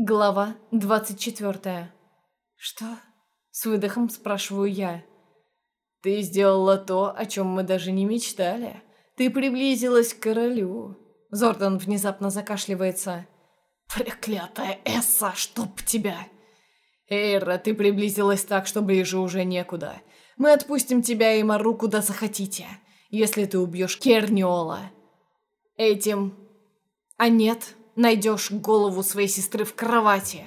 Глава 24. «Что?» – с выдохом спрашиваю я. «Ты сделала то, о чем мы даже не мечтали. Ты приблизилась к королю». Зордан внезапно закашливается. «Проклятая Эсса, чтоб тебя!» «Эйра, ты приблизилась так, что ближе уже некуда. Мы отпустим тебя и Мару куда захотите, если ты убьешь Керниола. Этим... А нет, найдешь голову своей сестры в кровати.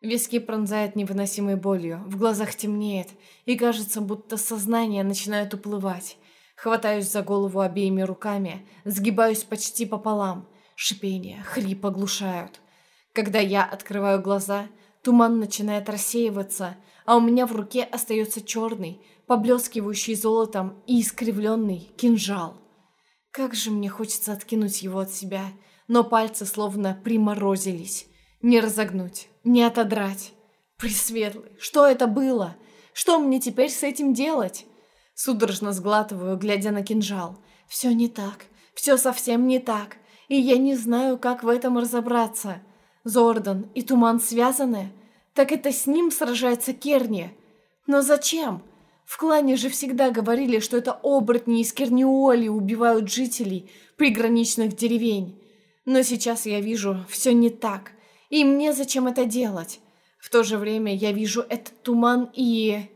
Виски пронзает невыносимой болью, в глазах темнеет, и кажется, будто сознание начинает уплывать. Хватаюсь за голову обеими руками, сгибаюсь почти пополам. Шипение, хрип оглушают. Когда я открываю глаза, туман начинает рассеиваться, а у меня в руке остается черный, поблескивающий золотом и искривленный кинжал. Как же мне хочется откинуть его от себя, но пальцы словно приморозились. Не разогнуть, не отодрать. Пресветлый, что это было? Что мне теперь с этим делать? Судорожно сглатываю, глядя на кинжал. Все не так, все совсем не так, и я не знаю, как в этом разобраться. Зордан и Туман связаны? Так это с ним сражается Керни. Но зачем? В клане же всегда говорили, что это оборотни из Керниоли убивают жителей приграничных деревень. Но сейчас я вижу все не так. И мне зачем это делать? В то же время я вижу этот туман и...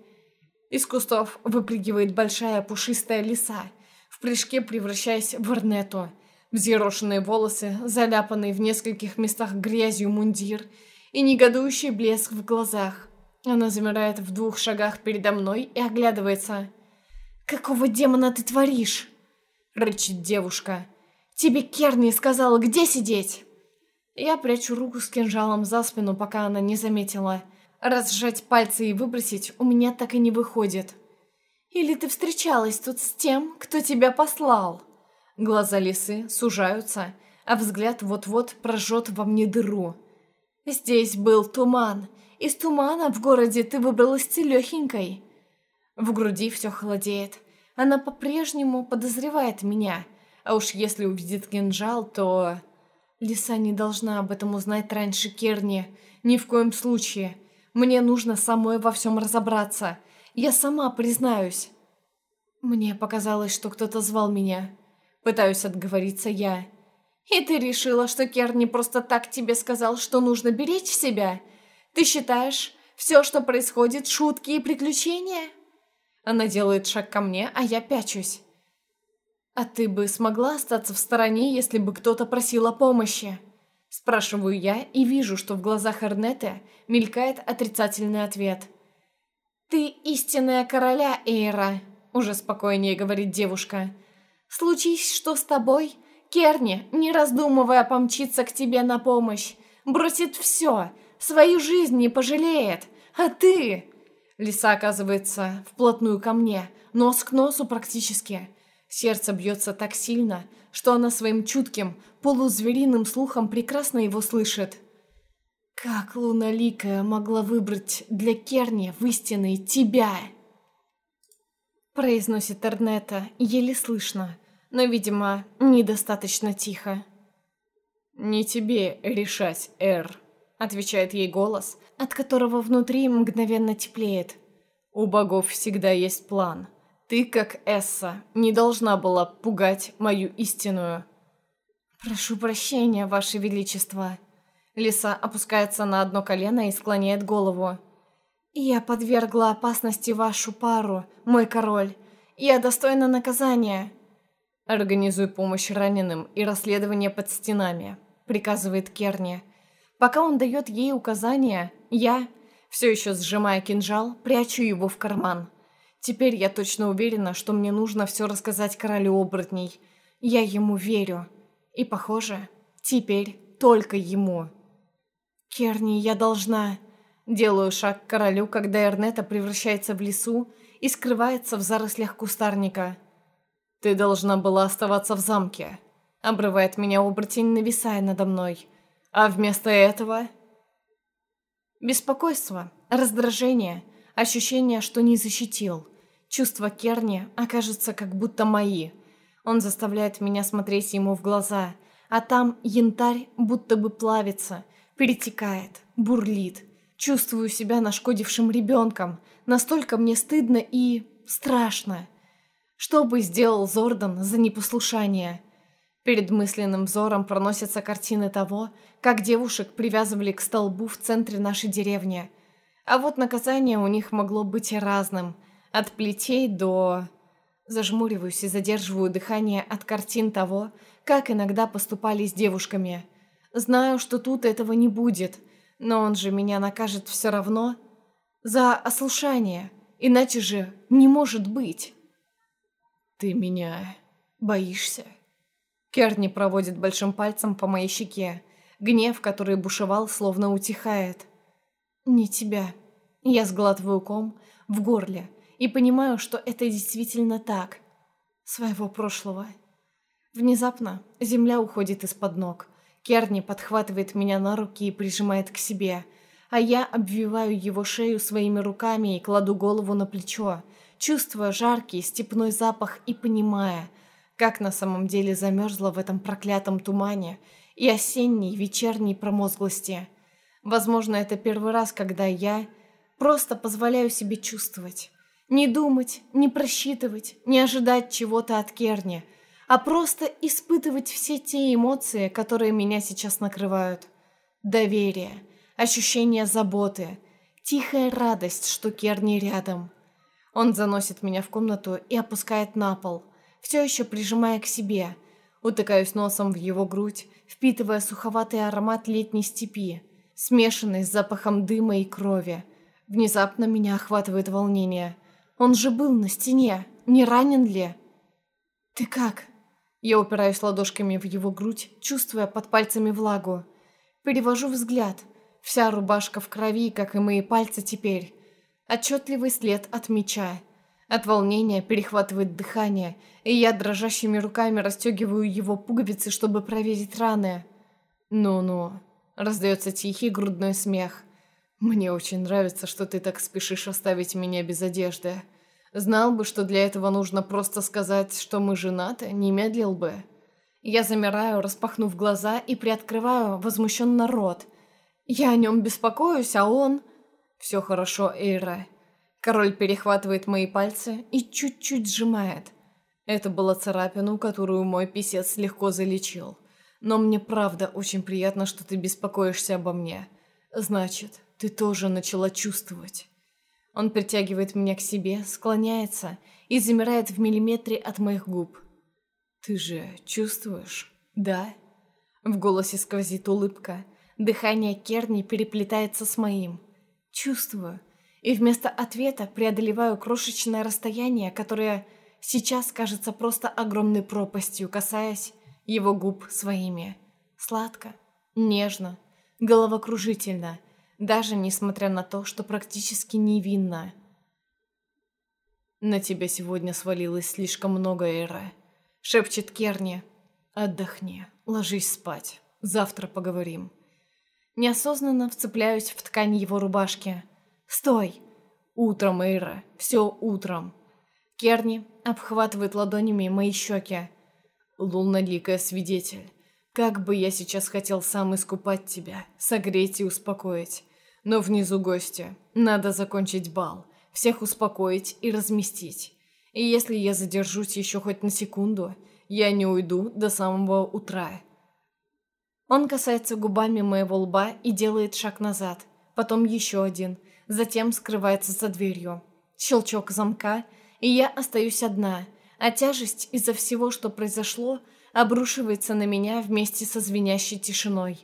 Из кустов выпрыгивает большая пушистая лиса, в прыжке превращаясь в Арнету. Взъерошенные волосы, заляпанный в нескольких местах грязью мундир и негодующий блеск в глазах. Она замирает в двух шагах передо мной и оглядывается. «Какого демона ты творишь?» — рычит девушка. Тебе Керни сказала, где сидеть?» Я прячу руку с кинжалом за спину, пока она не заметила. Разжать пальцы и выбросить у меня так и не выходит. «Или ты встречалась тут с тем, кто тебя послал?» Глаза лисы сужаются, а взгляд вот-вот прожжет во мне дыру. «Здесь был туман. Из тумана в городе ты выбралась целехенькой». В груди все холодеет. Она по-прежнему подозревает меня — а уж если увидит кинжал, то... Лиса не должна об этом узнать раньше Керни. Ни в коем случае. Мне нужно самой во всем разобраться. Я сама признаюсь. Мне показалось, что кто-то звал меня. Пытаюсь отговориться я. И ты решила, что Керни просто так тебе сказал, что нужно беречь себя? Ты считаешь, все, что происходит, шутки и приключения? Она делает шаг ко мне, а я пячусь. «А ты бы смогла остаться в стороне, если бы кто-то просил о помощи?» Спрашиваю я и вижу, что в глазах Эрнете мелькает отрицательный ответ. «Ты истинная короля, Эйра», — уже спокойнее говорит девушка. «Случись, что с тобой, Керни, не раздумывая, помчится к тебе на помощь. Бросит все, свою жизнь не пожалеет. А ты...» Лиса оказывается вплотную ко мне, нос к носу практически. Сердце бьется так сильно, что она своим чутким, полузвериным слухом прекрасно его слышит. «Как Луналикая могла выбрать для Керни в истинной тебя?» Произносит Эрнета, еле слышно, но, видимо, недостаточно тихо. «Не тебе решать, Эр», — отвечает ей голос, от которого внутри мгновенно теплеет. «У богов всегда есть план». Ты, как Эсса, не должна была пугать мою истинную. Прошу прощения, Ваше Величество. Лиса опускается на одно колено и склоняет голову. Я подвергла опасности вашу пару, мой король. Я достойна наказания. Организуй помощь раненым и расследование под стенами, приказывает Керни. Пока он дает ей указания, я, все еще сжимая кинжал, прячу его в карман. Теперь я точно уверена, что мне нужно все рассказать королю оборотней. Я ему верю. И, похоже, теперь только ему. Керни, я должна... Делаю шаг к королю, когда Эрнета превращается в лесу и скрывается в зарослях кустарника. «Ты должна была оставаться в замке», — обрывает меня оборотень, нависая надо мной. «А вместо этого...» Беспокойство, раздражение, ощущение, что не защитил — Чувства Керни окажутся как будто мои. Он заставляет меня смотреть ему в глаза, а там янтарь будто бы плавится, Перетекает, бурлит. Чувствую себя нашкодившим ребенком. Настолько мне стыдно и страшно. Что бы сделал Зордан за непослушание? Перед мысленным взором проносятся картины того, как девушек привязывали к столбу в центре нашей деревни. А вот наказание у них могло быть и разным. От плетей до... Зажмуриваюсь и задерживаю дыхание от картин того, как иногда поступали с девушками. Знаю, что тут этого не будет, но он же меня накажет все равно. За ослушание. Иначе же не может быть. Ты меня боишься? Керни проводит большим пальцем по моей щеке. Гнев, который бушевал, словно утихает. «Не тебя». Я сглатываю ком в горле и понимаю, что это действительно так. Своего прошлого. Внезапно земля уходит из-под ног. Керни подхватывает меня на руки и прижимает к себе, а я обвиваю его шею своими руками и кладу голову на плечо, чувствуя жаркий степной запах и понимая, как на самом деле замерзла в этом проклятом тумане и осенней вечерней промозглости. Возможно, это первый раз, когда я просто позволяю себе чувствовать. Не думать, не просчитывать, не ожидать чего-то от Керни, а просто испытывать все те эмоции, которые меня сейчас накрывают. Доверие, ощущение заботы, тихая радость, что Керни рядом. Он заносит меня в комнату и опускает на пол – все еще прижимая к себе. Утыкаюсь носом в его грудь, впитывая суховатый аромат летней степи, смешанный с запахом дыма и крови. Внезапно меня охватывает волнение. Он же был на стене, не ранен ли? «Ты как?» Я упираюсь ладошками в его грудь, чувствуя под пальцами влагу. Перевожу взгляд. Вся рубашка в крови, как и мои пальцы теперь. Отчетливый след от меча. От волнения перехватывает дыхание, и я дрожащими руками расстегиваю его пуговицы, чтобы проверить раны. «Ну-ну», — раздается тихий грудной смех. «Мне очень нравится, что ты так спешишь оставить меня без одежды. Знал бы, что для этого нужно просто сказать, что мы женаты, не медлил бы». Я замираю, распахнув глаза и приоткрываю возмущенно рот. Я о нем беспокоюсь, а он... «Все хорошо, Эйра. Король перехватывает мои пальцы и чуть-чуть сжимает. Это была царапина, которую мой писец легко залечил. Но мне правда очень приятно, что ты беспокоишься обо мне. Значит, ты тоже начала чувствовать. Он притягивает меня к себе, склоняется и замирает в миллиметре от моих губ. Ты же чувствуешь? Да? В голосе сквозит улыбка. Дыхание Керни переплетается с моим. Чувствую и вместо ответа преодолеваю крошечное расстояние, которое сейчас кажется просто огромной пропастью, касаясь его губ своими. Сладко, нежно, головокружительно, даже несмотря на то, что практически невинно. «На тебя сегодня свалилось слишком много, Эра», — шепчет Керни. «Отдохни, ложись спать, завтра поговорим». Неосознанно вцепляюсь в ткань его рубашки — «Стой!» «Утром, Эйра, все утром!» Керни обхватывает ладонями мои щеки. «Лунноликая свидетель, как бы я сейчас хотел сам искупать тебя, согреть и успокоить. Но внизу гости, надо закончить бал, всех успокоить и разместить. И если я задержусь еще хоть на секунду, я не уйду до самого утра». Он касается губами моего лба и делает шаг назад, потом еще один – затем скрывается за дверью. Щелчок замка, и я остаюсь одна, а тяжесть из-за всего, что произошло, обрушивается на меня вместе со звенящей тишиной.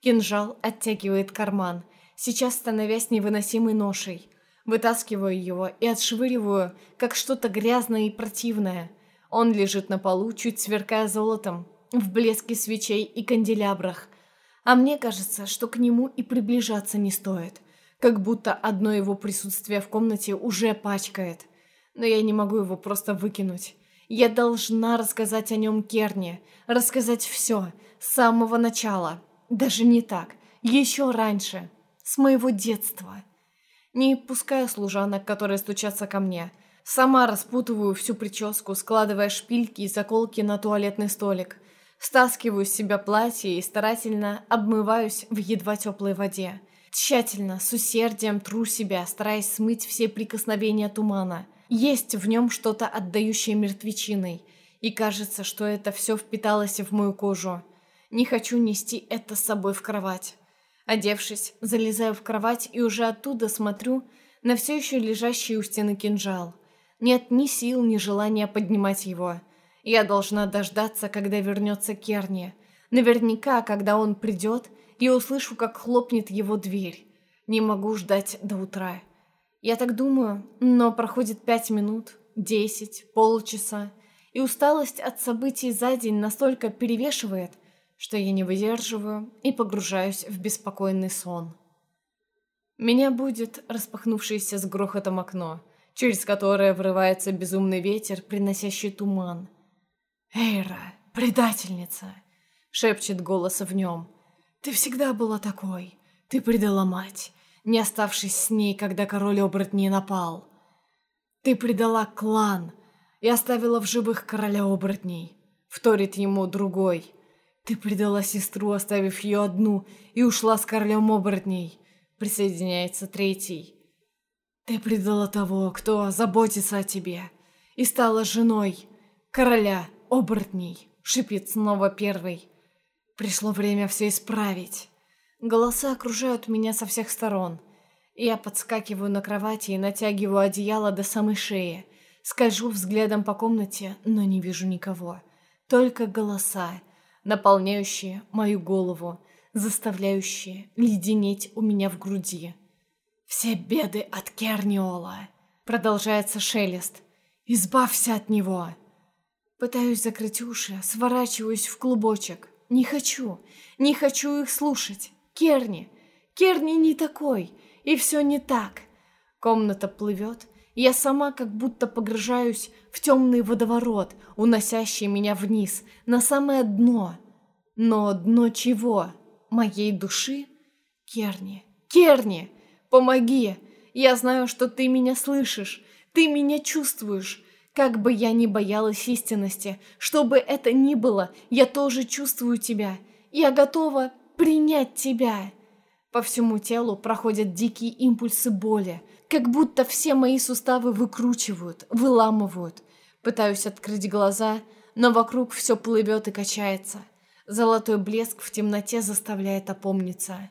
Кинжал оттягивает карман, сейчас становясь невыносимой ношей. Вытаскиваю его и отшвыриваю, как что-то грязное и противное. Он лежит на полу, чуть сверкая золотом, в блеске свечей и канделябрах. А мне кажется, что к нему и приближаться не стоит – как будто одно его присутствие в комнате уже пачкает. Но я не могу его просто выкинуть. Я должна рассказать о нем Керне, рассказать все, с самого начала. Даже не так, еще раньше, с моего детства. Не пускаю служанок, которые стучатся ко мне. Сама распутываю всю прическу, складывая шпильки и заколки на туалетный столик. Стаскиваю с себя платье и старательно обмываюсь в едва теплой воде. Тщательно, с усердием тру себя, стараясь смыть все прикосновения тумана. Есть в нем что-то отдающее мертвечиной, и кажется, что это все впиталось в мою кожу. Не хочу нести это с собой в кровать. Одевшись, залезаю в кровать и уже оттуда смотрю на все еще лежащий у стены кинжал. Нет ни сил, ни желания поднимать его. Я должна дождаться, когда вернется Керни. Наверняка, когда он придет, я услышу, как хлопнет его дверь. Не могу ждать до утра. Я так думаю, но проходит пять минут, десять, полчаса, и усталость от событий за день настолько перевешивает, что я не выдерживаю и погружаюсь в беспокойный сон. Меня будет распахнувшееся с грохотом окно, через которое врывается безумный ветер, приносящий туман. «Эйра, предательница!» — шепчет голос в нем. «Ты всегда была такой. Ты предала мать, не оставшись с ней, когда король оборотней напал. Ты предала клан и оставила в живых короля оборотней», — вторит ему другой — ты предала сестру, оставив ее одну, и ушла с королем оборотней. Присоединяется третий. Ты предала того, кто заботится о тебе, и стала женой короля оборотней, шипит снова первый. Пришло время все исправить. Голоса окружают меня со всех сторон. Я подскакиваю на кровати и натягиваю одеяло до самой шеи. Скольжу взглядом по комнате, но не вижу никого. Только голоса наполняющие мою голову, заставляющие леденеть у меня в груди. «Все беды от Керниола!» Продолжается шелест. «Избавься от него!» Пытаюсь закрыть уши, сворачиваюсь в клубочек. Не хочу, не хочу их слушать. Керни, Керни не такой, и все не так. Комната плывет, я сама как будто погружаюсь в темный водоворот, уносящий меня вниз, на самое дно. Но дно чего? Моей души? Керни, Керни, помоги! Я знаю, что ты меня слышишь, ты меня чувствуешь. Как бы я ни боялась истинности, что бы это ни было, я тоже чувствую тебя. Я готова принять тебя. По всему телу проходят дикие импульсы боли, как будто все мои суставы выкручивают, выламывают. Пытаюсь открыть глаза, но вокруг все плывет и качается. Золотой блеск в темноте заставляет опомниться.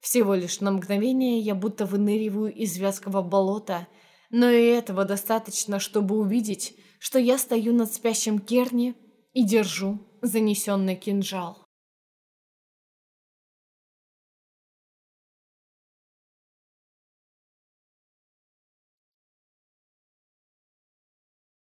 Всего лишь на мгновение я будто выныриваю из вязкого болота, но и этого достаточно, чтобы увидеть, что я стою над спящим Керни и держу занесенный кинжал.